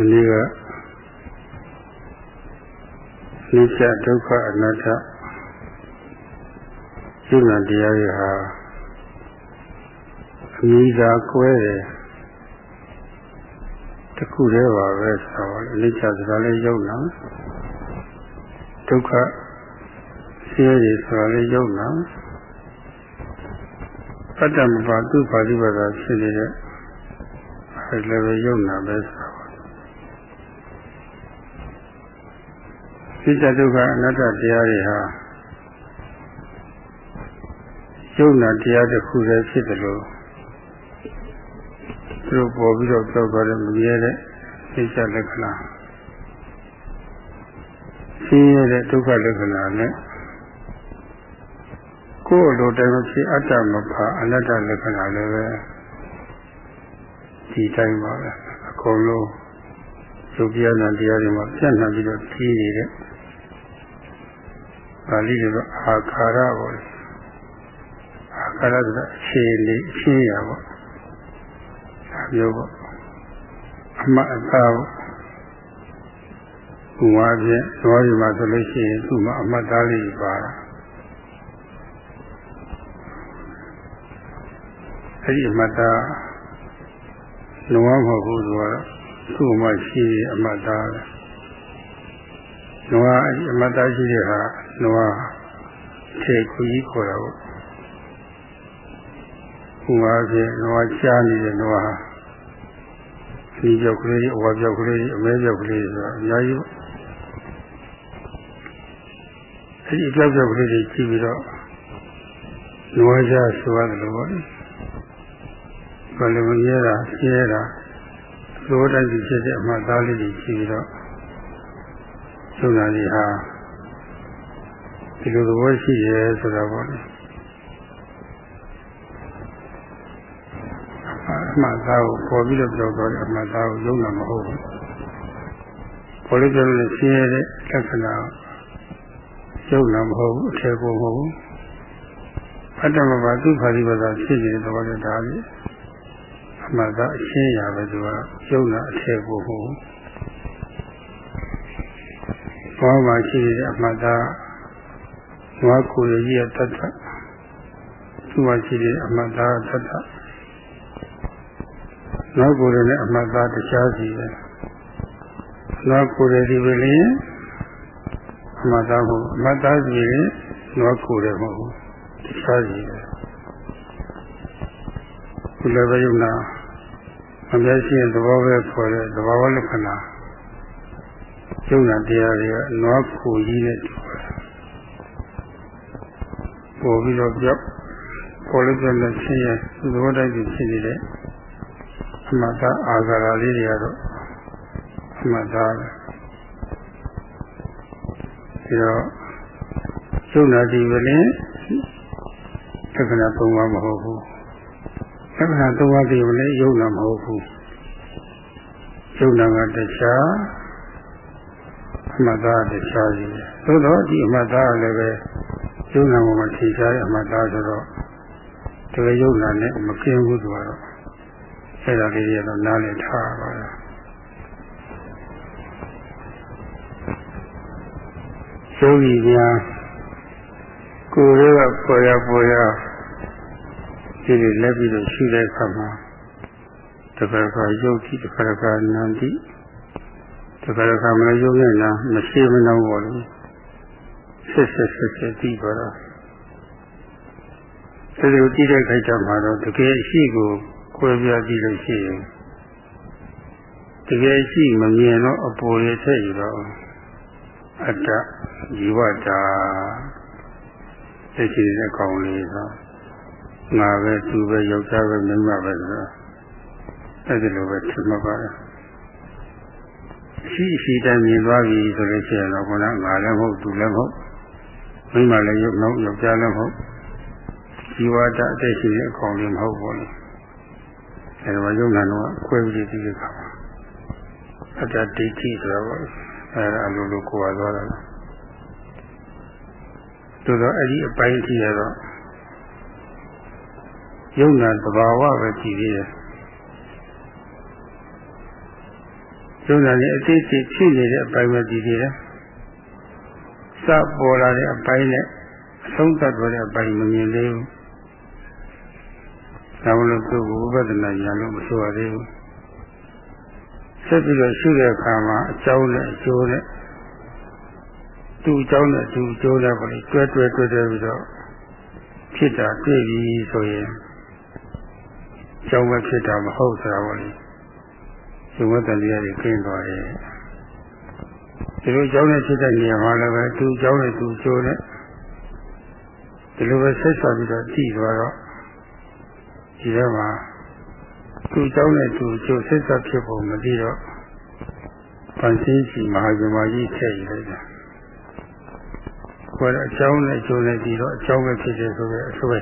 ဒီနေ့ကနိစ္စဒုက္ခအနတ္တရှုမှန်တရားတွေဟာအမိသာကွဲတယ်တခုတည်းပါပဲဆိုတော့အနိစ္စဆိုတာလည်းယုံနာဒုက္ခဆင်းရဲဆိုတာလည်းယုံနာအတ္တမပါသူပါဠိဘာသာဖြစ်နေတဲ့အဲလည်းပဲယုံနာပဲဆို တော့စိတ်ဒုက္ခအနတ္တတရားတွေဟာယုံနာတရားတစ်ခုတည်းဖြစ်တယ်လို့သူတို့ပေါ်ပြီးတော့ပြောသွားတဲ့မမြဲတဲ့စိတ်လက္ခဏာရှင်းရတဲ့ဒုက္ခလက္ခဏာနဲ့ကိုယ်လိုတိုင်းဖြစ်အတ္တမဖာအနတ္တလက္ခဏာလည်းပဲဒီတိုင်းပါပဲအကုန်လုံးသုပြနာတရားတွေမှာပြန့်နှံ့ပြီးတော့ကြီးနေတဲ့ ပါဠိလိုအာခါရပေါ့အာခါရဆိုတာအခြေအနေအရှင်းရပေါ့ဒါမျိုးပေါ့အမှတ်အသားပေါ့ဘုရားဖြင့်သဘောဒီမှာဆိုလို့ရှိရင်သူ့မှာအမှတ်သားလေးပါတာအဲ့ဒီအမှတ်သားလုံးဝမဟုတ်ဘူးသူကတော့သူ့မှာရှိအမှတ်သားပဲနွားအမတ္တရှိတဲ့ဟာ နွားခြေကူကြီးခေါ်တာပေါ့ဘုရားဖြင့်နွားရှားနေတဲ့နွားဟာဒီကြောက်ကလေးအဝါကြောက်ကလေးအမဲကြောက်ကလေးဆိုတာအများကြီးပေါ့အဲဒီအကြောက်ကြောက်ကလေးတွေကြည့်ပြီးတော့နွားရှားဆိုရတယ်လို့ပေါ့ဘာလို့မရဲတာရှဲတာလိုတိုင်းဖြစ်တဲ့အမှတ်သားလေးတွေကြည့်ပြီးတော့ယုံနာလေးဟာ ဒီလိုသဘောရှိရဲဆိုတာပေါ့လေအမှန်သားကိုပေါ်ပြီးတော့ပြောတော့အမှန်သားကိုယုံနာမဟုတ်ဘူးပေါ်လို့ပြောလို့ရှင်းရတဲ့လက္ခဏာယုံနာမဟုတ်ဘူးအထေကိုမဟုတ်ဘူးအတ္တမပါသူခါဒီပါသာဖြစ်နေတဲ့သဘောနဲ့ဒါလေးအမှန်သားအရှင်းရပဲသူကယုံနာအထေကိုမဟုတ်ဘူးဘောမှာရှိနေတဲ့အမှတ်သား နွားကိုရကြီးရဲ့တတ်တတ်သူ့မှာရှိနေတဲ့အမှတ်သားတတ်တတ်နွားကိုရနဲ့အမှတ်သားတခြားစီပဲနွားကိုရဒီပဲလေအမှတ်သားကိုအမှတ်သားစီရင်နွားကိုရမဟုတ်ဘူးတခြားစီပဲဒီလိုပဲယုံနာအမြဲရှိတဲ့သဘောပဲခေါ်တဲ့သဘောလက္ခဏာကျုံနာတရားတွေကနွားခိုကြီးနဲ့တူတယ် ပို့ပြီးတော့ပြောက်ပေါ်လို့ပြောလို့ချင်းရဲ့သဘောတိုက်ပြီးဖြစ်နေတဲ့အမှတ်သားအာဂါရလေးတွေကတော့အမှတ်သားပဲဒီတော့ကျုံနာဒီဝလင်းသက္ကနာသုံးပါမဟုတ်ဘူးသက္ကနာသုံးပါဒီဝလင်းယုံနာမဟုတ်ဘူးယုံနာကတခြားအမှတ်သားတရားကြီးသို့တော့ဒီအမှတ်သားလည်းပဲ ယုံနာပေါ်မှာထင်ရှားတဲ့အမှတ်သားဆိုတော့ဒီလိုယုံနာနဲ့မကင်းဘူးဆိုတော့အဲ့ဒါလေးရတော့နားလည်ထားပါလားယောဂီများကိုယ်ရဲ့ပေါ်ရပေါ်ရဒီလိုလက်ပြီးတော့ရှိတဲ့အခါမှာတခါခါယုတ်တိတခါခါနန္တိတခါတခါမရုံနဲ့လားမရှိမနှောင်းပါလို့ ဆက်ဆက်ဆက်ဆက်ပြီးပါတော့ဒီလိုကြည့်တဲ့ခိုက်တာမှာတော့တကယ်ရှိကိုခွဲပြားကြည့်လို့ရှိရင်တကယ်ရှိမမြင်တော့အပေါ်ရထည့်ယူတော့အတ္တဇီဝတာသိရှိတဲ့ကောင်းလေးဆိုငါပဲသူပဲယောက်ျားပဲမိန်းမပဲဆိုတော့အဲ့ဒီလိုပဲထင်မှပါတယ်ရှိရှိတိုင်းမြင်သွားပြီဆိုလို့ရှိရင်တော့ခေါင်းကငါလည်းမဟုတ်သူလည်းမဟုတ် မိမလည်းရုပ်နောက်ယောက်ျားလည်းမဟုတ်ဇီဝတအသက်ရှိတဲ့အကောင်လည်းမဟုတ်ဘူးလေအဲဒါမှယုံနာတော့ခွဲပြီးပြီးခါပါအတ္တဒိဋ္ဌိဆိုတော့အဲဒါအလိုလိုကိုယ်သွားတာသို့တော့အဲ့ဒီအပိုင်းကြီးရတော့ယုံနာသဘာဝပဲကြည့်သေးတယ်ယယုံနာနဲ့အသေးစိတ်ဖြစ်နေတဲ့အပိုင်းပဲဒီသေးတယ် စပေါ်လာတဲ့အပိုင်းနဲ့အဆုံးသတ်သွားတဲ့အပိုင်းမမြင်သေးဘူးဒါမလို့သူ့ဝိပဿနာဉာဏ်လို့မဆိုရသေးဘူးဆက်ပြီးတော့ရှုတဲ့အခါမှာအကြောင်းနဲ့အကျိုးနဲ့သူ့အကြောင်းနဲ့သူ့အကျိုးနဲ့ပေါ့လေတွဲတွဲတွဲတွဲပြီးတော့ဖြစ်တာတွေ့ပြီဆိုရင်ကြောင်းပဲဖြစ်တာမဟုတ်ဆိုတာပေါ့လေဒီဝတ္တတရားတွေကျင်းသွားတယ် ဒီလိုကြောင်းနဲ့ဖြစ်တဲ့နေရာမှာလည်းပဲသူ့အကြောင်းနဲ့သူ့အကျိုးနဲ့ဒီလိုပဲဆက်ဆက်ပြီးတော့ကြည့်သွားတော့ဒီထဲမှာသူ့အကြောင်းနဲ့သူ့အကျိုးဆက်ဆက်ဖြစ်ဖို့မသိတော့ပန်စင်းစီမဟာဇမကြီးထည့်ရလိုက်တာခေါ်တဲ့အကြောင်းနဲ့အကျိုးနဲ့ဒီတော့အကြောင်းပဲဖြစ်တယ်ဆိုပဲအဆွဲ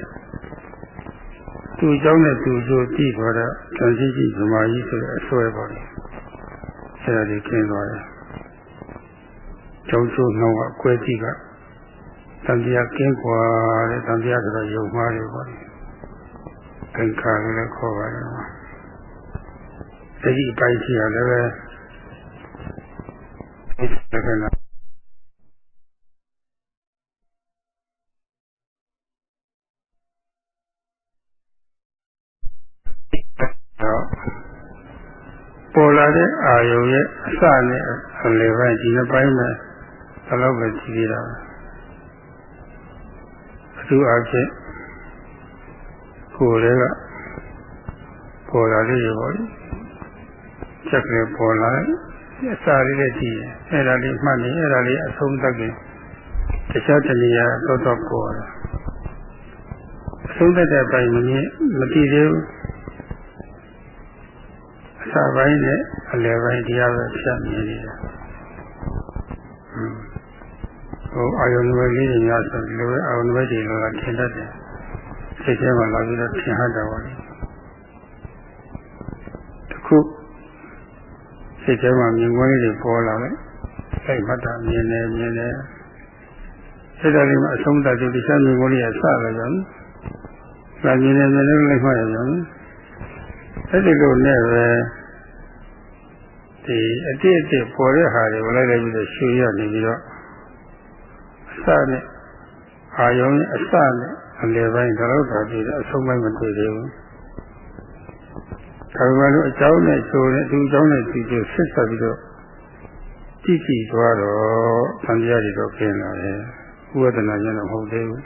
သူ့အကြောင်းနဲ့သူ့အကျိုးကြည့်ခေါ်တဲ့ပန်စင်းစီဇမကြီးဆိုတဲ့အဆွဲပေါ့လေအဲဒါဒီကျင်းသွားတယ် ကျောင်းကျိုးနှောင်းကကွဲကြည့်ကတန်တရားကင်းကွာတဲ့တန်တရားဆိုတော့ယုံမှားတယ်ပေါ့လေသင်္ခါရလည်းခေါ်ပါတယ်တတိအပိုင်းရှိရလည်းပဲဒီကနေ့ပေါ်လာတဲ့အာယုံရဲ့အစနဲ့အလယ်ပိုင်းဒီနှစ်ပိုင်းမှာ ဘယ်လောက်ပဲကြည့်ရတာအထူးအားဖြင့်ကိုယ်တွေကပေါ်လာလေးတွေပေါ့လေချက်ကလေးပေါ်လာအစာလေးနဲ့ကြည့်ရင်အဲ့ဒါလေးမှတ်နေအဲ့ဒါလေးအဆုံးသတ်ရင်တခြားတနည်းတော့တော့ပေါ်လာအဆုံးသတ်တဲ့ပိုင်းမင်းမကြည့်သေးဘူးအစာပိုင်းနဲ့အလယ်ပိုင်းတရားပဲဖြတ်မြင်နေတာ ဟိုအာယုန်ဝဲလေးတွေများဆိုဒီလိုပဲအာယုန်ဝဲတွေလောကထင်တတ်တယ်စိတ်ထဲမှာလာပြီးတော့ထင်ဟတာပါလေတခုစိတ်ထဲမှာမြင်ကွင်းလေးတွေပေါ်လာတယ်စိတ်မှတ်တာမြင်နေမြင်နေစိတ်ဓာတ်လေးမှာအဆုံးသတ်သူဒီစားမြင်ကွင်းလေးကစလာကြတယ်။စာမြင်နေမြင်နေလိုက်မှရကြတယ်။အဲ့ဒီလိုနဲ့ပဲဒီအတိအကျပေါ်တဲ့ဟာတွေကိုလိုက်လိုက်ပြီးတော့ရှုရနေပြီးတော့အ စနဲ့အာယုံနဲ့အစနဲ့အလယ်ပိုင်းတော့တော့ဒီအဆုံးပိုင်းမတွေ့သေးဘူးဒါပေမဲ့လို့အကြောင်းနဲ့ဆိုတဲ့သူအကြောင်းနဲ့ဒီကျဆက်ဆက်ပြီးတော့ကြည့်ကြည့်သွားတော့သံဃာတွေတော့ခင်းလာတယ်ဥပဒနာဉာဏ်တော့မဟုတ်သေးဘူး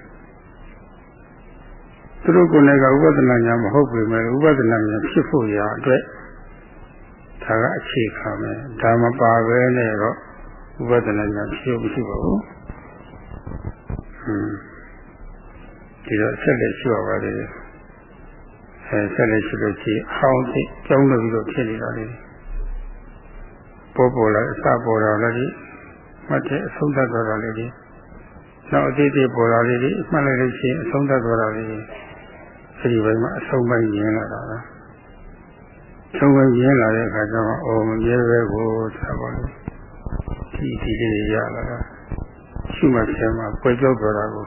သူတို့ကိုယ်ကဥပဒနာဉာဏ်မဟုတ်ပေမဲ့ဥပဒနာဉာဏ်ဖြစ်ဖို့ရာအတွက်ဒါကအခြေခံပဲဒါမပါပဲနဲ့တော့ဥပဒနာဉာဏ်ဖြစ်မရှိပါဘူးဟွန်း ဒီတော့ဆက်လက်ရှိပါပါလေအဲဆက်လက်ရှိလို့ရှိဟောင်းသိကြောင်းလို့ပြီးတော့ဖြစ်နေတာလေပေါ်ပေါ်လာအစပေါ်လာလည်းမှတ်တဲ့အဆုံးသတ်သွားတာလေဒီနောက်အသေးသေးပေါ်လာလေဒီမှတ်လိုက်လို့ရှိရင်အဆုံးသတ်သွားတာလေအဲဒီဘက်မှာအဆုံးပိုင်းရင်းလာတာပဲဆုံးပိုင်းရင်းလာတဲ့အခါကျတော့အော်မမြဲပဲကိုဆိုတာပါလေဒီဒီလေးရလာတာ ရှိမှဆဲမှာပွေကြောက်သွားတာကို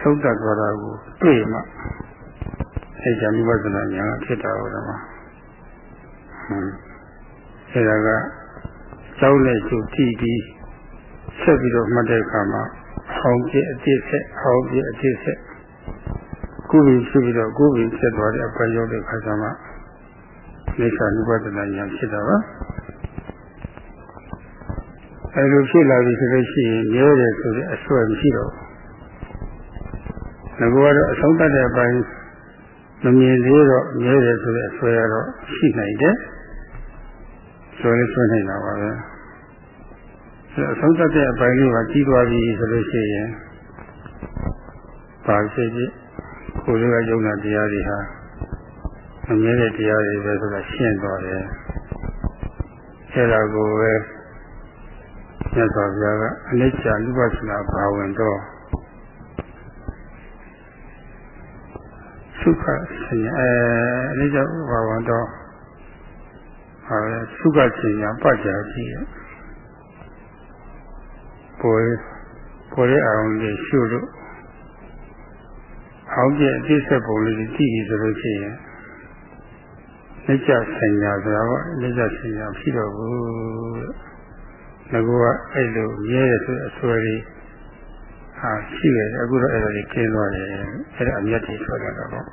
ဆုံးသတ်သွားတာကိုတွေ့မှအဲကြောင့်ဝိပဿနာဉာဏ်ဖြစ်တာဟုတ်တယ်မှာဟွန်းအဲဒါကကြောက်လက်ကျုပ်ကြည့်ပြီးဆက်ပြီးတော့မှတ်တဲ့အခါမှာဟောင်းပြည့်အတိဆက်ဟောင်းပြည့်အတိဆက်ကုပြီးဖြစ်ပြီးတော့ကုပြီးဆက်သွားတဲ့အပိုင်းရောက်တဲ့အခါကျမှနေသာဝိပဿနာဉာဏ်ဖြစ်တာပါ အဲလိုဖြစ်လာပြီဆိုလို့ရှိရင်ရဲတယ်ဆိုတဲ့အစွဲမရှိတော့ငါကတော့အဆုံးတတ်တဲ့အပိုင်းမမြင်သေးတော့ရဲတယ်ဆိုတဲ့အစွဲရတော့ရှိနိုင်တယ်ဆိုရင်ဆွဲနိုင်တာပါပဲအဆုံးတတ်တဲ့အပိုင်းလေးကကြီးသွားပြီဆိုလို့ရှိရင်ပါရှိကြည့်ကိုယ်လေးကယုံနာတရားတွေဟာမမြဲတဲ့တရားတွေပဲဆိုတာရှင်းသွားတယ်အဲဒါကိုပဲ မြတ်စွာဘုရားကအနိစ္စလူပသနာဘာဝင်တော့သုခဆင်အဲအနိစ္စဘာဝင်တော့ဟာသုခဆင်ညာပတ်ကြကြည့်ပေါ်ပေါ်ရအောင်လေးရှုလို့အောင်ပြည့်အသိဆက်ပုံလေးကြည့်ပြီးဆိုလို့ရှိရင်လက်ကျဆိုင်ညာဆိုတာကလက်ကျဆိုင်ညာဖြစ်တော့ဘူး ငါကအဲ့လိုရဲရတဲ့အဆွဲကြီးဟာရှိတယ်အခုတော့အဲ့လိုကြီးကျင်းသွားတယ်အဲ့ဒါအမြတ်ကြီးထွက်လာတော့ပေါ့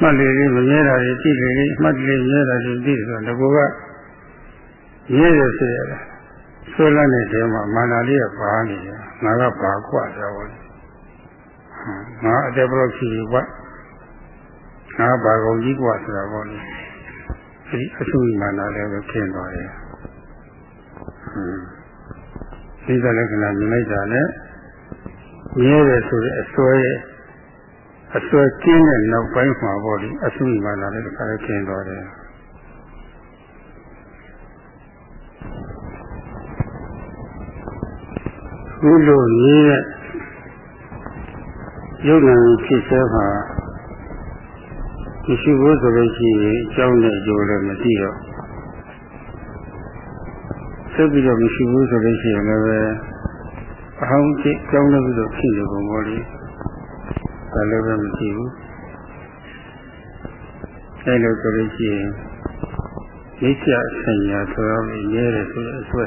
မှတ်လေလေးမရဲတာကြီးတိလေလေးမှတ်လေရဲတာကြီးတိဆိုတော့ငါကရဲရဆိုရတာဆွဲလန်းတဲ့တဲမှာမာနာလေးကပါနေတယ်ငါကပါခွာတယ်ပေါ့ငါအတက်ဘလို့ရှိကွာငါပါကုန်ကြီးကွာဆိုတာပေါ့လေဒီအဆူမာနာလည်းပဲကျင်းသွားတယ် ဟွန်းဒီကလက္ခဏာမြင်လိုက်တာနဲ့မြဲတယ်ဆိုတဲ့အစွဲရဲ့အစွဲကျင်းတဲ့နောက်ပိုင်းမှာပေါ့လေအဆူမာနာလည်းတစ်ခါခင်းသွားတယ်ခုလိုကြီးတဲ့ယုတ်ဉာဏ်ဖြစ်စေမှာမရှိဘူးဆိုလို့ရှိရင်အကြောင်းနဲ့ကြိုးလည်းမသိတော့ ဆက်ပြီးတော့မရှိဘူးဆိုလို့ရှိရင်လည်းအဟောင်းจิตကြောင်းလည်းပြီးတော့ဖြစ်နေပုံပေါ်လေဒါလည်းပဲမသိဘူးအဲလိုဆိုလို့ရှိရင်မိစ္ဆာဆင်ညာဆိုတော့ရဲတယ်ဆိုတဲ့အဆွဲ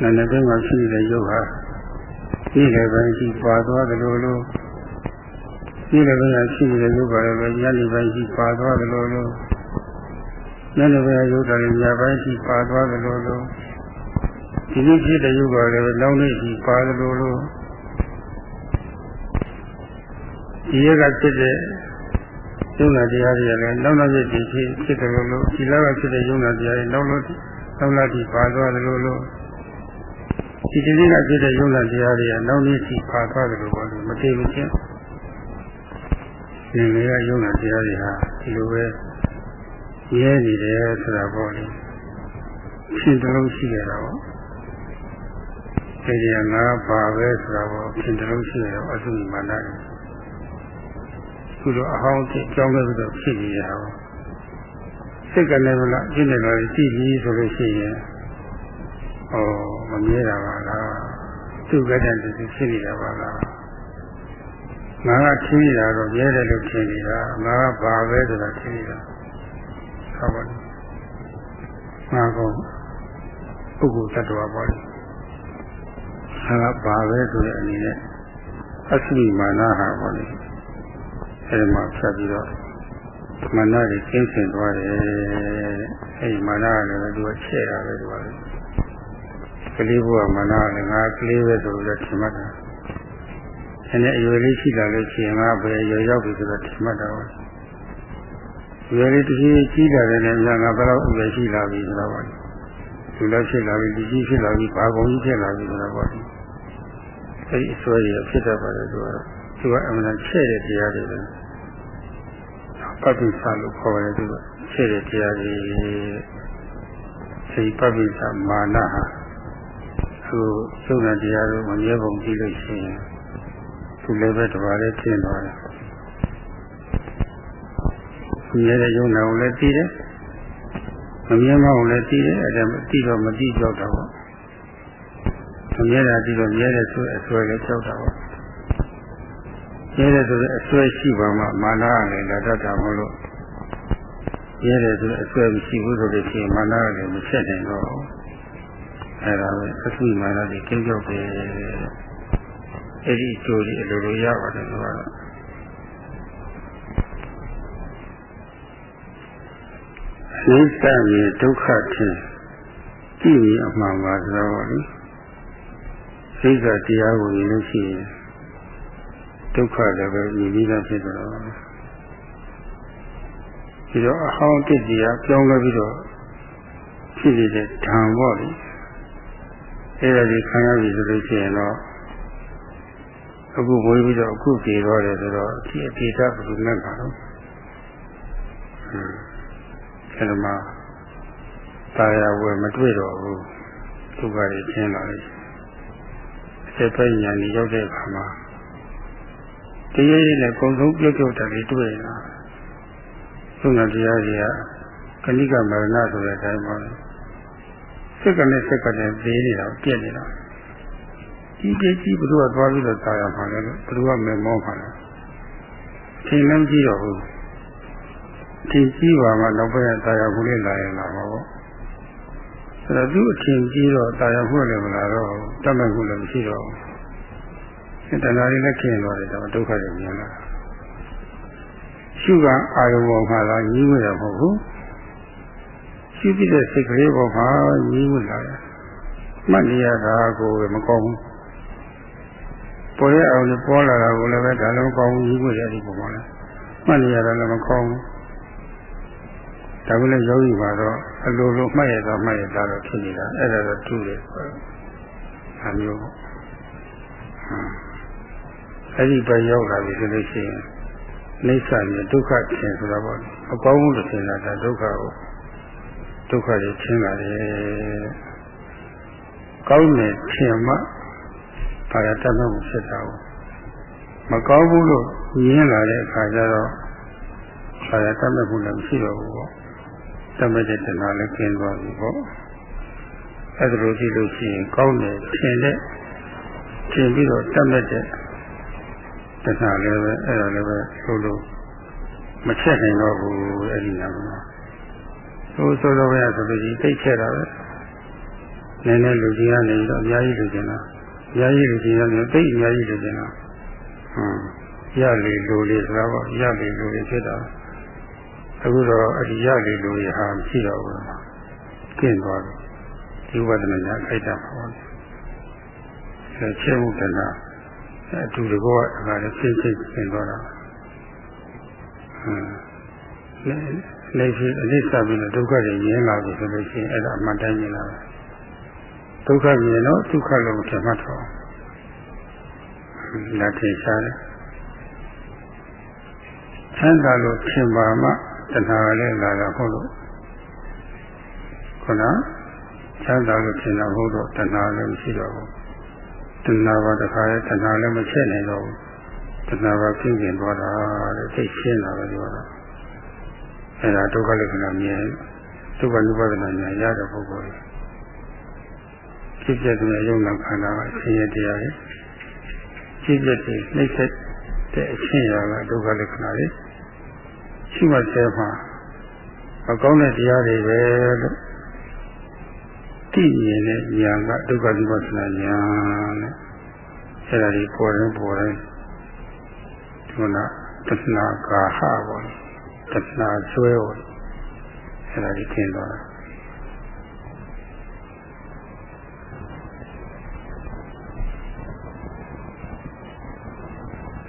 နာနဲ့ကမှရှိနေတဲ့ရုပ်ဟာဒီလည်းပဲရှိပါသွားတယ်လို့လို့ဒီလည်းပဲရှိနေတဲ့ရုပ်ကလည်းပဲညနေပိုင်းရှိပါသွားတယ်လို့လို့ ညနေပိုင်းရုပ်ကလည်းညပိုင်းရှိပါသွားတယ်လို့လို့ဒီလိုဖြစ်တဲ့ရုပ်ကလည်းလောင်းနေရှိပါတယ်လို့လို့ဒီရကဖြစ်တဲ့ယုံနာတရားတွေလည်းနောက်နောက်ဖြစ်ဖြစ်ဖြစ်တယ်လို့လို့ဒီလောကဖြစ်တဲ့ယုံနာတရားတွေနောက်နောက်နောက်နောက်ဒီပါသွားတယ်လို့လို့ဒီတတိကဖြစ်တဲ့ယုံနာတရားတွေကနောက်နေ့စီပါသွားတယ်လို့ပြောလို့မသိဘူးချင်းဒီလေကယုံနာတရားတွေဟာဒီလိုပဲ ရဲနေတယ်ဆိုတာပေါ့လေရှင်းတလုံးရှိကြတာပေါ့ဒီကငါပါပဲဆိုတာပေါ့ရှင်းတလုံးရှိရတော့အဆုမာနတယ်ခုလိုအဟောင်းအကြောင်းလည်းပြီးတော့ဖြစ်နေရတာပေါ့စိတ်ကလည်းမလားဖြစ်နေတော့ကြည့်ပြီးဆိုလို့ရှိရင်ဩမမြဲတာပါလားသူကတည်းကသူဖြစ်နေတာပါလားငါကထင်းနေတာတော့မြဲတယ်လို့ထင်နေတာငါကဘာပဲဆိုတာထင်နေတာဟု တ်ပါဘူးငါကပုဂ္ဂိုလ်တ attva ပါလေငါကဘာပဲဆိုတဲ့အနေနဲ့အသုမာနဟာပါလေအဲဒီမှာဖြတ်ပြီးတော့မာနတွေကျင်းစင်သွားတယ်အဲဒီမာနကလည်းသူကချဲ့တာပဲသူကလည်းကလေးဘုရားမာနကလည်းငါကလေးပဲဆိုလို့ထင်မှတ်တာအဲနဲ့အရွယ်လေးရှိလာလို့ရှိရင်ငါဘယ်ရွယ်ရောက်ပြီဆိုတော့ထင်မှတ်တာပါ ရွယ်လေးတစ်ကြီးကြီးလာတယ်နဲ့ငါဘယ်တော့အရွယ်ရှိလာပြီဆိုတော့ပါသူလည်းဖြစ်လာပြီဒီကြီးဖြစ်လာပြီဘာကုန်ကြီးဖြစ်လာပြီဆိုတော့ပါအဲဒီအစွဲရဖြစ်တတ်ပါတယ်သူကတော့သူကအမှန်ချဲ့တဲ့တရားတွေပဲပပိသလို့ခေါ်တယ်သူကချဲ့တဲ့တရားတွေစိတ်ပပိသမာနဟာသူစုံတဲ့တရားတွေမမြဲပုံကြည့်လို့ရှိရင်သူလည်းပဲတပါးလေးထင်သွားတယ် သူရဲ့ယုံနာကိုလည်းသိတယ်မမြဲမအောင်လည်းသိတယ်အဲ့ဒါမသိတော့မသိကြောက်တာပေါ့မမြဲတာသိတော့မြဲတယ်ဆိုအစွဲလည်းကြောက်တာပေါ့ရဲတယ်ဆိုတဲ့အစွဲရှိပါမှမာနကလည်းလာတတ်တာမဟုတ်လို့ရဲတယ်ဆိုတဲ့အစွဲမရှိဘူးဆိုလို့ရှိရင်မာနကလည်းမဆက်နိုင်တော့အဲ့ဒါပဲအစွိမာနတွေကျင်းကြောက်တယ်အဲ့ဒီအကျိုးတွေအလိုလိုရပါတယ်လို့ကတော့ နိစ္စမြေဒုက္ခထင်ကြည့်ပြီးအမှန်ပါဆိုတော့လေစိတ်ကတရားကိုမြင်လို့ရှိရင်ဒုက္ခလည်းပဲမြင်ပြီးသားဖြစ်တော့ဒီတော့အဟောင်းတစ်တရားပြောင်းလဲပြီးတော့ဖြစ်နေတဲ့ဓာန်ပေါ့လေအဲ့ဒါဒီခံရပြီဆိုလို့ရှိရင်တော့အခုဝေးပြီးတော့အခုပြေတော့တယ်ဆိုတော့ဒီအတေတဘယ်လိုနဲ့ပါတော့ အဲ့ဒါမှတာယာဝယ်မတွေ့တော့ဘူးဒုက္ခတွေရှင်းလာတယ်အစစ်ဖက်ဉာဏ်ကြီးရောက်တဲ့အခါမှာတရားရည်နဲ့ကုံဆုံးပြုတ်ပြုတ်တယ်လေးတွေ့လာသုဏတရားကြီးကကဏိကမရဏဆိုတဲ့အတိုင်းပါစိတ်ကနဲ့စိတ်ကနဲ့သေးနေတာပြက်နေတာဒီတည်းကြီးဘုရားသွားပြီးတော့တာရမှာလဲဘုရားမဲမောပါလားချိန်လည်းကြည့်တော့ဘူး ထင်ကြီးပါမှနောက်ပိုင်းတာယာမှုလေးလာရင်လာမှာပေါ့အဲ့တော့သူ့အထင်ကြီးတော့တာယာမှုလည်းမလာတော့တတ်မှတ်မှုလည်းမရှိတော့ဘူးတဏှာလေးလည်းခင်းသွားတယ်တော့ဒုက္ခတွေမြင်လာရှုကအာယုံပေါ်မှာလာညီးဝဲရမဟုတ်ဘူးရှိပြီးတဲ့စိတ်ကလေးပေါ်မှာညီးဝဲလာတယ်မှတ်နေရတာကိုမကောင်းဘူးပေါ်ရအောင်လည်းပေါ်လာတာကိုလည်းပဲဒါလည်းမကောင်းဘူးညီးဝဲရတဲ့ပုံမှာလည်းမှတ်နေရတာလည်းမကောင်းဘူး ဒါကလည်းယောဂီပါတော့အလိုလိုမှတ်ရတာမှတ်ရတာတော့ဖြစ်နေတာအဲ့ဒါတော့တူတယ်အမျိုးပေါ့အဲ့ဒီပဲရောက်လာပြီဆိုလို့ရှိရင်နိစ္စနဲ့ဒုက္ခထင်ဆိုတော့ပေါ့အကောင်းဆုံးတစ်ထင်တာဒါဒုက္ခကိုဒုက္ခတွေထင်လာတယ်ကောင်းတယ်ထင်မှဘာရတတ်မှဖြစ်တာကိုမကောင်းဘူးလို့ညင်းလာတဲ့အခါကျတော့ဘာရတတ်မှမှုလည်းမရှိတော့ဘူးပေါ့ တတ်မှတဲ့တဏှာလည်းကျင်းသွားပြီပေါ့အဲ့ဒါလိုကြည့်လို့ရှိရင်ကောင်းတယ်ထင်တဲ့ထင်ပြီးတော့တတ်မှတဲ့တခါလည်းပဲအဲ့ဒါလည်းပဲဆိုလို့မချက်နိုင်တော့ဘူးအဲ့ဒီနာမှာဆိုဆိုတော့ပဲဆိုလို့ဒီတိတ်ချက်တာပဲနည်းနည်းလူကြီးကနေတော့အများကြီးလူချင်းလားအများကြီးလူချင်းကနေတိတ်အများကြီးလူချင်းလားဟမ်ရလေလူလေးဆိုတာပေါ့ရလေလူလေးဖြစ်တာ အခုတော့အဒီရလေလူရဟာမရှိတော့ဘူးကျင့်သွားတယ်ဒီဝဒနာညာခိုက်တာပါပေါ့အဲချေမှုတနာအတူတကောကလည်းစိတ်စိတ်သင်သွားတာဟမ်လက်ရှိအနိစ္စပြီးတော့ဒုက္ခတွေမြင်လာပြီဆိုလို့ရှိရင်အဲ့ဒါအမှန်တိုင်းမြင်လာတယ်ဒုက္ခမြင်တော့ဒုက္ခလို့ထင်မှတ်တော့လက်ထင်ရှားတယ်ချမ်းသာလို့ထင်ပါမှ တဏှာလည်းလာတာဟုတ်လို့ခုနချမ်းသာလို့ထင်တာဟုတ်တော့တဏှာလည်းမရှိတော့ဘူးတဏှာပါတခါလဲတဏှာလည်းမချက်နိုင်တော့ဘူးတဏှာပါကျင့်ကျင်သွားတာတဲ့သိရှင်းတာပဲပြောတာအဲဒါဒုက္ခလက္ခဏာမြင်ဒုက္ခနုပါဒနာညာရတဲ့ပုဂ္ဂိုလ်ဖြစ်ဖြစ်တဲ့ယုံနာခန္ဓာကဆင်းရဲတရားတွေဖြစ်ဖြစ်တဲ့နှိမ့်ဆက်တဲ့အချင်းရာကဒုက္ခလက္ခဏာတွေ ရှိမှဆဲမှာအကောင်းတဲ့တရားတွေပဲလို့သိမြင်တဲ့ဉာဏ်ကဒုက္ခသီပ္ပနာဉာဏ်နဲ့အဲ့ဒါဒီပေါ်ရင်ပေါ်ရင်ဒီမှာတဏှာကာဟပေါ့တဏှာဆွဲပေါ့အဲ့ဒါဒီသင်သွားတာ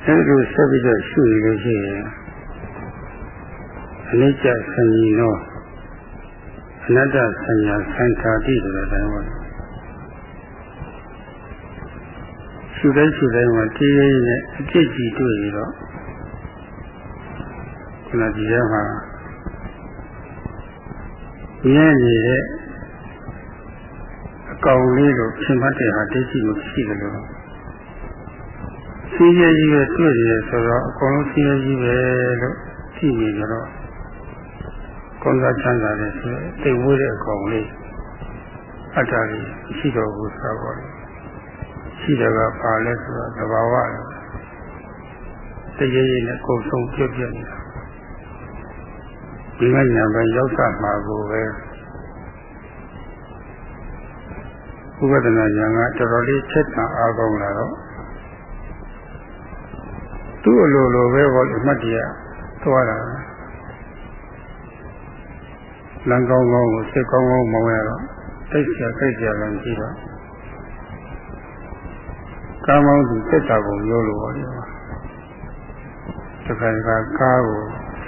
အဲ့ဒီဆက်ပြီးတော့ရှုရလို့ရှိရင် အနိစ္စဆင်ញသောအနတ္တဆံညာသံဃာတိဆိုတဲ့အတိုင်းပါရှုတိုင်းရှုတိုင်းမှာတေးရဲနဲ့အကျစ်ကြီးတွေ့ရတော့ခုနဒီထဲမှာမြဲနေတဲ့အကောင်လေးကိုပြင်မှတ်တဲ့ဟာတိတ်ကြီးမရှိကြလို့စီးရဲကြီးပဲတွေ့ရဆိုတော့အကုန်လုံးစီးရဲကြီးပဲလို့ကြည့်နေကြတော့ ကောင်းစားချမ်းသာတဲ့ဆိုတိတ်ဝေးတဲ့အကောင်လေးအတ္တကြီးရှိတော်ဘူးဆိုတော့ရှိတယ်ကပါလဲဆိုတော့သဘာဝတရေရေနဲ့ကိုယ်ဆုံးပြည့်ပြည့်နေတာဒီကညာပဲရောက်တာမှာကိုပဲဥပဒနာညာကတော်တော်လေးချက်တာအားကောင်းလာတော့သူ့အလိုလိုပဲဟောအမှတ်တရသွားတာ လမ်းကောင်းကောင်းကိုစိတ်ကောင်းကောင်းမောင်းရတော့သိချာသိချာလည်းရှိတော့ကာမောင်းသူစိတ်တာကိုပြောလို့ပါလေတခါတခါကားကို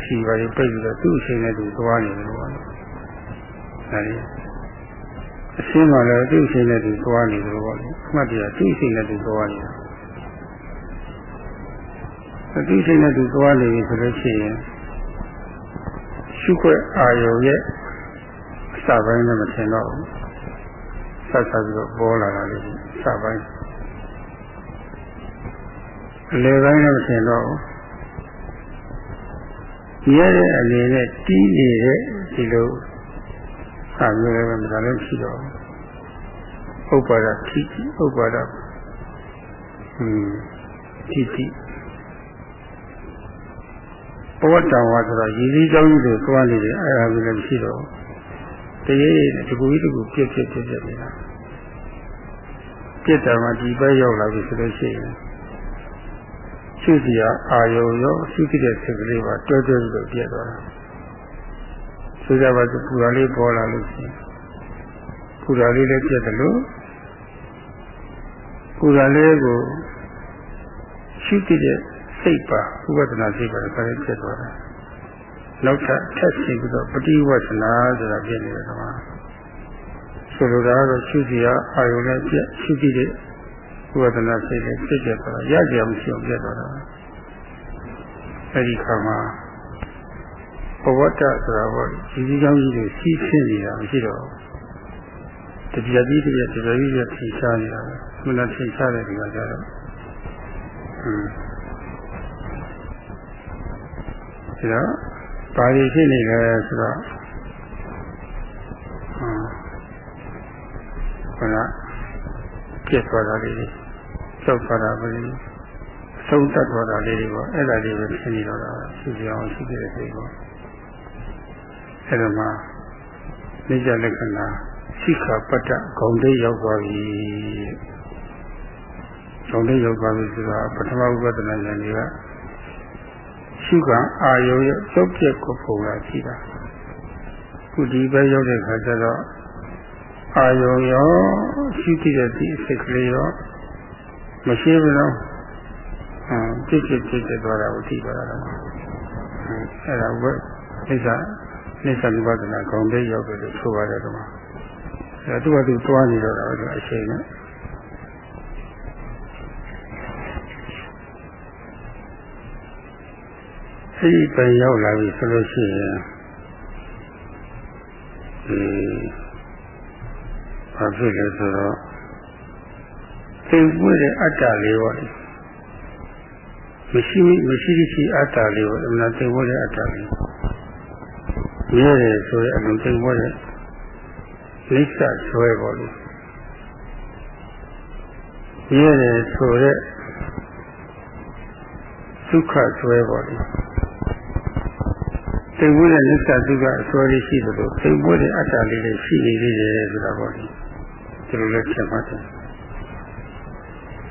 ခြီပါပြီးပိတ်ပြီးတော့သူ့အချိန်နဲ့သူသွားနေတယ်ပေါ့အဲဒီအရှင်းမှလည်းသူ့အချိန်နဲ့သူသွားနေတယ်ပေါ့လေအမှတ်တရသူ့အချိန်နဲ့သူသွားနေတာအတိအချိန်နဲ့သူသွားနေပြီဆိုလို့ရှိရင်ရှုခွက်အာယုံရဲ့အ စပိုင်းနဲ့မထင်တော့ဘူးဆက်ဆက်ပြီးတော့ပေါ်လာတာလေးစပိုင်းအလေပိုင်းနဲ့မထင်တော့ဘူးရဲတဲ့အနေနဲ့တီးနေတဲ့ဒီလိုစာမျိုးလည်းမသာလည်းရှိတော့ဘူးဥပ္ပါဒတိဥပ္ပါဒဟွန်းတိတိဘဝတံဝါဆိုတော့ရည်စည်းကြောင်းကြီးတွေသွားနေတယ်အဲ့ဒါမျိုးလည်းမရှိတော့ တရေတကူကြီးတကူပြက်ပြက်ပြက်ပြက်နေတာပြက်တယ်မှာဒီဘက်ရောက်လာပြီဆိုလို့ရှိရင်ရှုစီရအာယုံရောရှုစီတဲ့စိတ်ကလေးပါတွဲတွဲပြီးတော့ပြက်သွားတာဆိုကြပါစို့ပူရာလေးပေါ်လာလို့ရှိရင်ပူရာလေးလည်းပြက်တယ်လို့ပူရာလေးကိုရှုတည်တဲ့စိတ်ပါဥပဒနာစိတ်ပါလည်းခါလေးဖြစ်သွားတယ် နောက်ထပ်ထပ်ရှိပြီးတော့ပฏิဝသနာဆိုတာဖြစ်နေတယ်ကွာဆိုလိုတာကတော့ရှုစီရအာယုနဲ့ပြရှုတည်တဲ့ဥပဒနာစိတ်နဲ့ဖြစ်ကြသွားတာရကြမရှိအောင်ပြတ်သွားတာအဲဒီခါမှာဘဝတ္တဆိုတာပေါ့ဒီကြီးကောင်းကြီးတွေစီးဆင်းနေတာမရှိတော့တတိယကြီးတည်းတတိယကြီးရဲ့ထိရှားနေတာခုနထိရှားတဲ့ဒီကကြတော့อื มဒါတော့ပါရီဖြစ်နေတယ်ဆိုတော့ဟောခဏပြတ်သွားတာလေးတွေကြောက်သွားတာပဲဆုံးတတ်သွားတာလေးတွေပေါ့အဲ့ဒါလေးပဲဖြစ်နေတော့တာရှိကြအောင်ရှိတဲ့စိတ်ပေါ့အဲ့ဒါမှနိစ္စလက္ခဏာသိခပတ္တဂုံတိရောက်သွားပြီဂုံတိရောက်သွားပြီဆိုတာပထမဥပဒနာဉာဏ်ကြီးက ရှုကအာယုံရဲ့သုတ်ပြက်ကိုပုံလာကြည့်တာခုဒီပဲရောက်တဲ့ခါကျတော့အာယုံရောရှိတည်တဲ့ဒီစိတ်ကလေးရောမရှိဘူးနော်အဲပြစ်ပြစ်ပြစ်ပြစ်သွားတာကိုသိသွားတာအဲ့ဒါဝိအိစ္ဆာနိစ္စနိဗ္ဗာန်ဂုံတိရောက်တယ်လို့ဆိုပါတယ်ကွာအဲသူကသူသွားနေတော့တာအချိန်နဲ့ စိတ်ပင်ရောက်လာပြီဆိုလို့ရှိရင်ဒီဘာဖြစ်လဲဆိုတော့သိပွေးတဲ့အတ္တလေးပေါ့မရှိမရှိရှိအတ္တလေးပေါ့အမှန်သိပွေးတဲ့အတ္တလေးရဲတယ်ဆိုရင်အလုံးသိပွေးတဲ့လိစ္ဆဆွဲပေါ့လေရဲတယ်ဆိုတဲ့ဒုက္ခဆွဲပေါ့လေ သိဝိတဲ့နိစ္စဒုက္ခအစွဲလေးရှိသလိုသိဝိတဲ့အတ္တလေးတွေရှိနေသေးတယ်ဆိုတာပေါ့လေဒီလိုလည်းဖြစ်မှတ်တယ်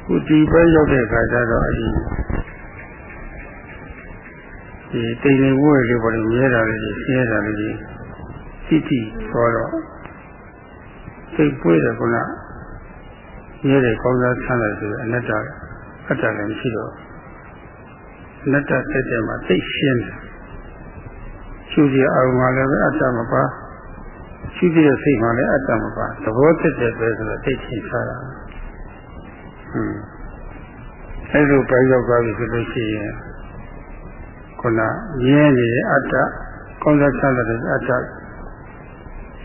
ခုဒီပဲရောက်တဲ့အခါကျတော့အရင်ဒီတိမ်နေဝိလေးပေါ့လေမြဲတာလေးကြီးဆင်းရဲတာလေးကြီးစိတိဆိုတော့သိပွေးတယ်ကုလားမြဲတယ်ကောင်းစားဆန်းတယ်ဆိုတဲ့အနတ္တအတ္တလည်းမရှိတော့အနတ္တစိတ်ထဲမှာသိရှင်းတယ် ရှုကြည့်အောင်မှလည်းအတ္တမပါရှုကြည့်တဲ့စိတ်မှလည်းအတ္တမပါသဘောတည်းတည်းပဲဆိုတော့သိချင်းစားတာဟွန်းအဲလိုပဲရောက်သွားပြီဆိုလို့ရှိရင်ခုနမြဲနေတဲ့အတ္တကောင်းစားချမ်းသာတဲ့အတ္တ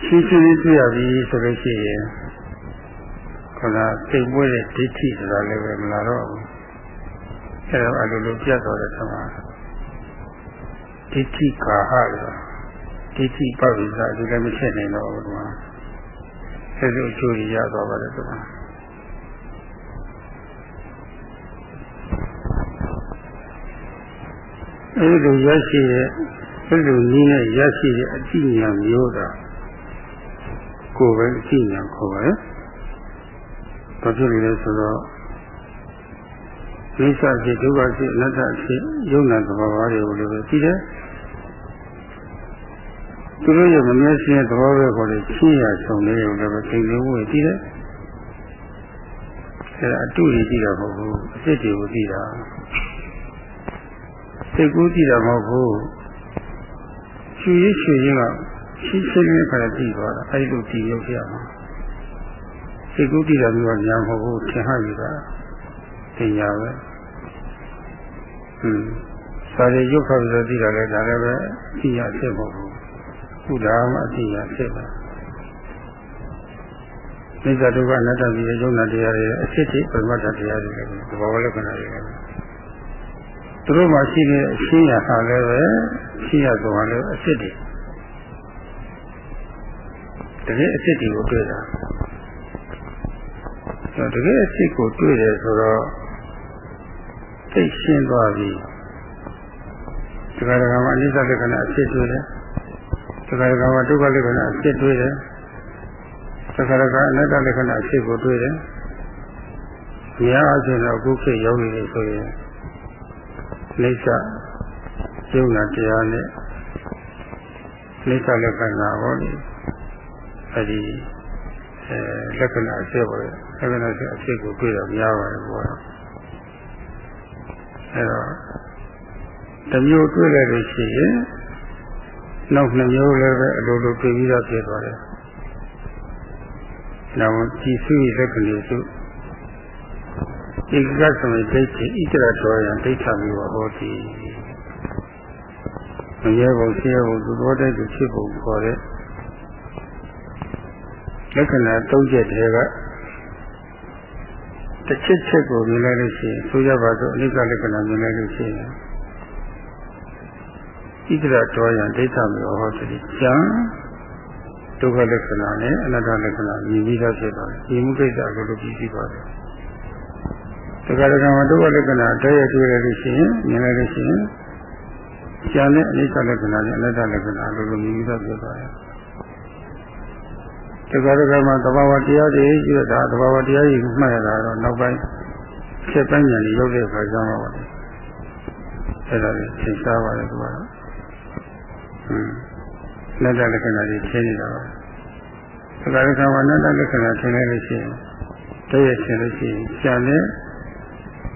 ရှင်းရှင်းလေးတွေ့ရပြီဆိုလို့ရှိရင်ခုနသိမွေးတဲ့ဒိဋ္ဌိဆိုတာလည်းပဲမလာတော့ဘူးအဲတော့အလိုလိုပြတ်သွားတဲ့သမား ဒိဋ္ဌိကာဟလို့ဒိဋ္ဌိပဝိဇ္ဇာဒီလည်းမဖြစ်နိုင်တော့ဘူးကွာအဲလိုအကျိုးရသွားပါတယ်ကွာအဲလိုရရှိတဲ့အဲလိုနည်းနဲ့ရရှိတဲ့အတိညာမျိုးတာကိုယ်ပဲအတိညာခေါ်ပါရဲ့ဘာဖြစ်လို့လဲဆိုတော့ဒိဋ္ဌိဖြစ်ဒုက္ခဖြစ်အနတ္တဖြစ်ယုံနာသဘာဝတွေကိုလည်းပဲသိတယ် သူတို့ရဲ့မမျက်စိရဲ့သဘောပဲခေါ်တဲ့ချင်းရဆောင်လေးကိုလည်းပဲသိလို့ဝေသိတယ်အဲဒါအတုကြီးကြည့်တာမဟုတ်ဘူးအစ်စ်တွေကိုကြည့်တာစိတ်ကူးကြည့်တာမဟုတ်ဘူးချူရချူရင်းကရှင်းရှင်းလေးခါတည်းကြည့်သွားတာအဲဒီလိုကြည့်ရုပ်ပြမှာစိတ်ကူးကြည့်တာမျိုးကညာမဟုတ်ဘူးထင်ဟယူတာတင်ညာပဲဟွန်းစာရီရုပ်ခါပြီးတော့ကြည့်တာလည်းဒါလည်းပဲကြည့်ရဖြစ်မဟုတ်ဘူး ခုဒါမှအကြည့်ရဖြစ်တာနိစ္စဒုက္ခအနတ္တကြီးရဲ့ယုံနာတရားတွေအဖြစ်ဖြစ်ပရမတ္ထတရားတွေလည်းသဘောလက္ခဏာတွေလည်းသူတို့မှာရှိတဲ့အရှင်းရဟာလည်းပဲရှင်းရဆိုတာလည်းအဖြစ်တွေတကယ်အဖြစ်တွေကိုတွေ့တာတကယ်အဖြစ်ကိုတွေ့တယ်ဆိုတော့သိရှင်းသွားပြီခါတခါမှာအနိစ္စလက္ခဏာအဖြစ်တွေ့တယ်တ ခါတခါမှာဒုက္ခလက္ခဏာအဖြစ်တွေ့တယ်တခါတခါအနတ္တလက္ခဏာအဖြစ်ကိုတွေ့တယ်။များအချင်းတော့အခုခေတ်ရောက်နေပြီဆိုရင်လိစ္ဆယုံနာတရားနဲ့လိစ္ဆလက္ခဏာဟောဒီအဲဒီအဲလက္ခဏာအဖြစ်ပေါ်တယ်လက္ခဏာအဖြစ်ကိုတွေ့တော့များပါတယ်ဘော။အဲတော့တမျိုးတွေ့လိုက်လို့ရှိရင် နောက်နှစ်မျိုးလည်းပဲအလိုလိုတွေ့ပြီးတော့ဖြစ်သွားတယ်။နောက်ကြည်စုလက္ခဏာစုဧကကသမေဒိဋ္ဌိဣတရတော်ယံဒိဋ္ဌမျိုးဟောတိမရဲဘုံဆင်းရဲဘုံသူတော်တဲ့သူဖြစ်ပုံခေါ်တဲ့လက္ခဏာ၃ချက်တည်းကတစ်ချက်ချက်ကိုမြင်လိုက်လို့ရှိရင်ဆိုရပါတော့အနိစ္စလက္ခဏာမြင်လိုက်လို့ရှိရင် ဣတရတော်ယံဒိဋ္ဌမျိုးဟောတိကျမ်းဒုက္ခလက္ခဏာနဲ့အနတ္တလက္ခဏာမြင်ပြီးသားဖြစ်သွားတယ်။ဒီမှုကိစ္စကိုလိုပြီးပြီးပါတယ်။တခါတခါမှာဒုက္ခလက္ခဏာတည်းရတွေ့ရလို့ရှိရင်မြင်လိုက်လို့ရှိရင်ကျန်တဲ့အနိစ္စလက္ခဏာနဲ့အနတ္တလက္ခဏာလိုလိုမြင်ပြီးသားဖြစ်သွားတယ်။တခါတခါမှာသဘာဝတရားတွေရှိတာသဘာဝတရားကြီးမှတ်ရတာတော့နောက်ပိုင်းဖြစ်ပိုင်းဉာဏ်ကြီးရောက်တဲ့အခါကျမှပါလေ။အဲ့ဒါလေးသင်စားပါတယ်ကွာ။ဟွ န်းလက်တလက္ခဏာတွေထင်းနေတာပါ။ဒါကလည်းကမ္ဘာနတလက္ခဏာထင်းလိုက်လို့ရှိရင်တည့်ရရှင်လို့ရှိရင်ကျန်တဲ့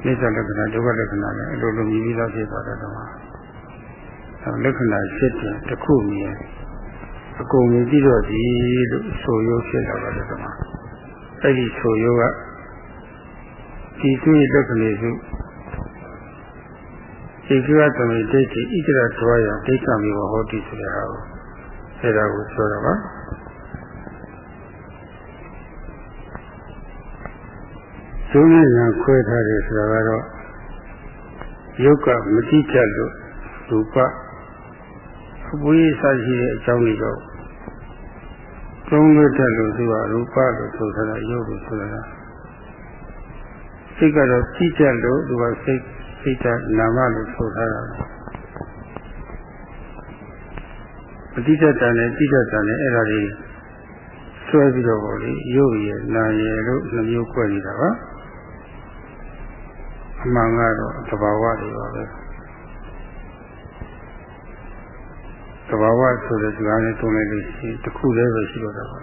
နိစ္စလက္ခဏာဒုက္ခလက္ခဏာလည်းအလိုလိုမြည်ပြီးသားဖြစ်သွားတယ်တော့။အဲလက္ခဏာဖြစ်တယ်တစ်ခုမြင်အကုန်မြည်ပြီးတော့ဒီလို့ဆိုရိုးဖြစ်လာပါတယ်တော့။အဲ့ဒီဆိုရိုးကဒီသူ့ရဲ့လက္ခဏာစု ဧကဝတ္တမေဒိဋ္ဌိဣတရတော်ယဒိဋ္ဌမျိုးဟောတိဆိုတဲ့ဟာကိုအဲဒါကိုဆိုတော့ပါဇုံနဲ့ညာခွဲထားတယ်ဆိုတာကတော့ယုတ်ကမတိကျလို့ရူပအပွေးစားရှိတဲ့အကြောင်းတွေတော့သုံးလို့တက်လို့သူကရူပလို့ဆိုထားတာယုတ်လို့ဆိုတာစိတ်ကတော့တိကျလို့သူကစိတ် စိတ်ကနာမလို့ဆိုထားတာပဋိသက်တန်နဲ့တိသက်တန်နဲ့အဲ့ဒါတွေဆွဲပြီးတော့ပေါ့လေရုပ်ရည်နာရည်လို့နှမျိုးခွဲနေတာပါအမှန်ကတော့သဘာဝတွေပါပဲသဘာဝဆိုတဲ့စကားနဲ့တုံးလိုက်လို့ရှိတခုတည်းပဲရှိတော့တာပါ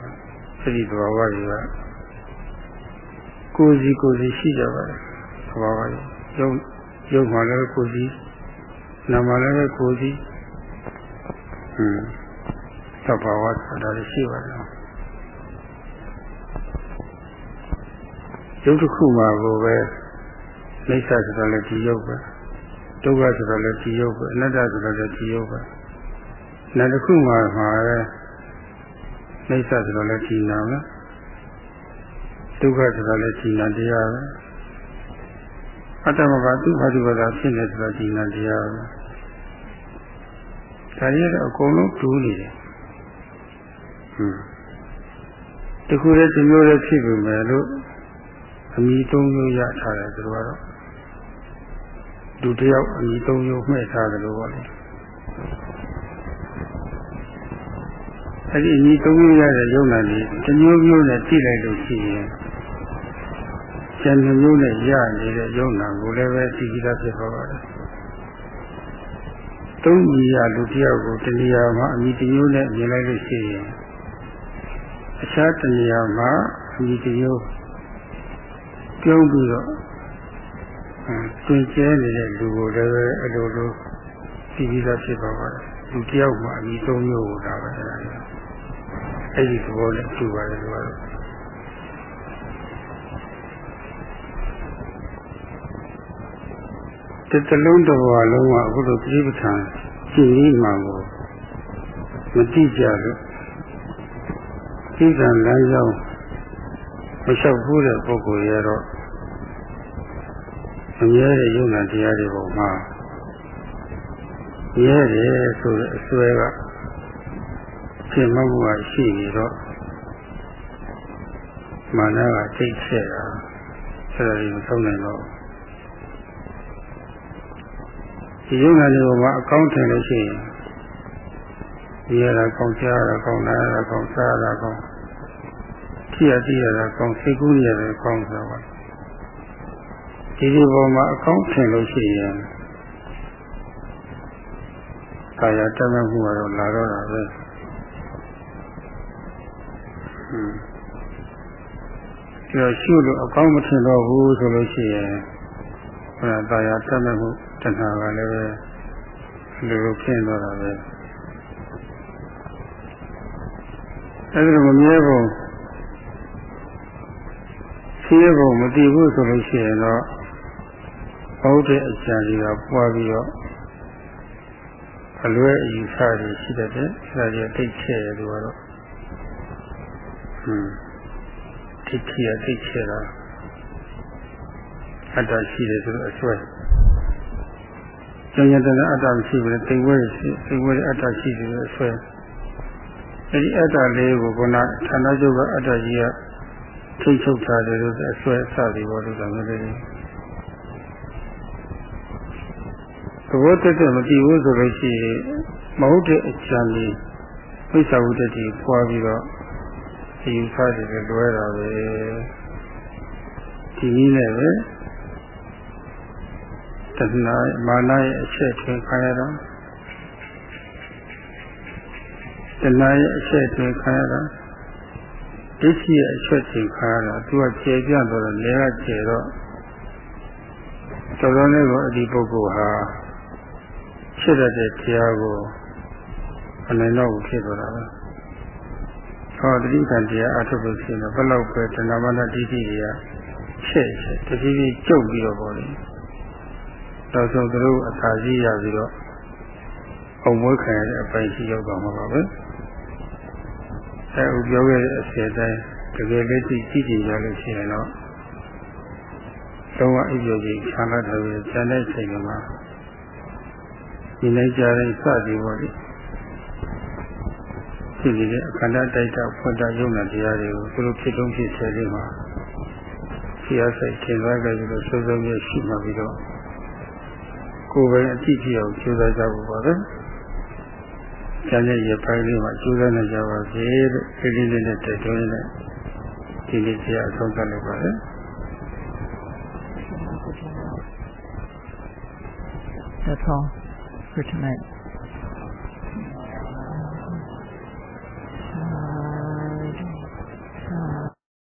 အဲ့ဒီသဘာဝတွေကကိုယ်စီကိုယ်စီရှိကြပါတယ်သဘာဝတွေရုပ် ရုပ်မှလည်းကိုယ်စီနာမ်မှလည်းကိုယ်စီဟွန်းသဘာဝဆိုတာရှိပါတယ်ရုပ်တစ်ခုမှာကိုပဲလိစ္ဆာဆိုတာလည်းဒီရုပ်ပဲဒုက္ခဆိုတာလည်းဒီရုပ်ပဲအနတ္တဆိုတာလည်းဒီရုပ်ပဲနာတစ်ခုမှာမှာပဲလိစ္ဆာဆိုတာလည်းဒီနာပဲဒုက္ခဆိုတာလည်းဒီနာတရားပဲ အတ္တမဘာသူ့ဘာသူဘာသာဖြစ်နေဆိုတာဒီနာတရားပဲဒါရီတော့အကုန်လုံးတူးနေတယ်ဟွန်းတခုတည်းဒီမျိုးလည်းဖြစ်ပြီမယ်လို့အမိသုံးမျိုးရထားတယ်သူတို့ကတော့လူတယောက်အမိသုံးမျိုးမှဲ့ထားတယ်လို့ပေါ့လေအဲ့ဒီအမိသုံးမျိုးရတဲ့ယုံနာလေးတမျိုးမျိုးနဲ့တိလိုက်လို့ရှိရင် ကျန်မျိုးနဲ့ရနေတဲ့ယုံနာကိုလည်းပဲသိကြဖြစ်သွားပါတယ်သုံးကြီးရလူတယောက်ကိုတဏှာမှာအမိတမျိုးနဲ့မြင်လိုက်လို့ရှိရင်အခြားတဏှာမှာအမိတမျိုးပြုံးပြီးတော့တွင်ကျဲနေတဲ့လူကိုလည်းပဲအလိုလိုသိပြီးသားဖြစ်သွားပါတယ်လူတယောက်မှာအမိသုံးမျိုးကိုလာပဲအဲ့ဒါအဲ့ဒီသဘောနဲ့တူပါတယ်လို့ တော့တတလုံးတစ်ဘဝလုံးကအခုလိုပြိပ္ပံရှင်းပြီးမှကိုမတိကြလို့သိကံလမ်းကြောင်းမလျှောက်ဘူးတဲ့ပုဂ္ဂိုလ်ရတော့အမြဲတဲ့ယုံနာတရားတွေပေါ်မှာရဲတယ်ဆိုတဲ့အစွဲကရှင်းမမှုကရှိနေတော့မာနကသိချက်တာဆရာကြီးမဆုံးနိုင်တော့ယ ဒီယုံနာလေးပေါ်မှာအကောင်းထင်လို့ရှိရင်ဒီရတာကောင်းကြားရတာကောင်းနားရတာကောင်းစားရတာကောင်းထိရတိရတာကောင်းစိတ်ကူးရတာကောင်းဆိုတော့ဒီဒီပေါ်မှာအကောင်းထင်လို့ရှိရင်ကာယတမမှုကတော့လာတော့တာပဲဟွန်းကျော်ရှုလို့အကောင်းမထင်တော့ဘူးဆိုလို့ရှိရင်ဟောတာယာတတ်မဲ့မှု တဏှာကလည်းပဲလူလိုဖြစ်သွားတာပဲအဲ့ဒါမမြဲဘူးရှိရဖို့မတည်ဘူးဆိုလို့ရှိရင်တော့ဘုဒ္ဓအကျဉ်းကြီးကပွားပြီးတော့အလွဲအယူဆတွေရှိတတ်တယ်အဲဒါကြီးတိတ်ချဲ့ရသူကတော့ဟွန်းထိထိရသိချေတာအတ္တရှိတယ်ဆိုတော့အစွဲ ကျန်ရတဲ့အတ္တမရှိဘူးလေတိမ်ဝဲရှိတိမ်ဝဲအတ္တရှိတယ်အစွဲအဲဒီအတ္တလေးကိုခုနဌာနချုပ်ကအတ္တကြီးကထိတ်ချုပ်ထားတယ်လို့အစွဲအစသည်ပေါ်လို့တော့မလေးသဘောတက်တဲ့မတည်ဘူးဆိုလို့ရှိရင်မဟုတ်တဲ့အချမ်းလေးဝိသဝုတ္တိပွားပြီးတော့အယူဆတွေလွဲတာပဲဒီနည်းနဲ့ပဲ တဏှာမာနရဲ့အချက်ထွင်ခံရတာတဏှာရဲ့အချက်ထွင်ခံရတာဒိဋ္ဌိရဲ့အချက်ထွင်ခံရတာသူကကျေပြတ်တော့လေကကျေတော့တော်တော်လေးကိုအဒီပုဂ္ဂိုလ်ဟာဖြစ်တတ်တဲ့တရားကိုအနိုင်တော့ဖြစ်သွားတာပဲဟောတတိကံတရားအထုပ်လို့ရှိရင်ဘယ်လောက်ပဲတဏမာနတိတိတွေကချက်ချက်တတိတိကျုပ်ပြီးတော့ပေါ့လေ တော့ဆိုသူတို့အသာကြီးရပြီးတော့အုံမွေးခံရတဲ့အပိုင်းရှိရောက်သွားမှာပါပဲအဲဥပြောခဲ့တဲ့အစီအတိုင်းတကယ်လက်ရှိကြည့်ကြည့်ရလို့ရှိရင်တော့တော့အိပ်ပျော်ကြီးခြံလာတယ်ကျန်တဲ့ချိန်မှာဒီလိုက်ကြတဲ့စသည်ပေါ့လေဖြစ်နေတဲ့အခန္ဓာတိုက်တာဖွင့်တာယုံနာတရားတွေကိုသူတို့ဖြစ်တုံးဖြစ်ဆဲလေးမှာဆရာစိတ်ထင်သွားကြပြီးတော့စိုးစိုးမြဲရှိမှပြီးတော့ ကိုယ်ပဲအတိအကျအောင်ကျိုးစားကြဖို့ပါပဲ။ကျန်တဲ့ရပိုင်းလေးမှာကျိုးစားနေကြပါစေလို့ဒီလေးလေးနဲ့တိုက်တွန်းနေဒီနေ့ဆရာအဆုံးသတ်လိုက်ပါလေ။ That's all for tonight.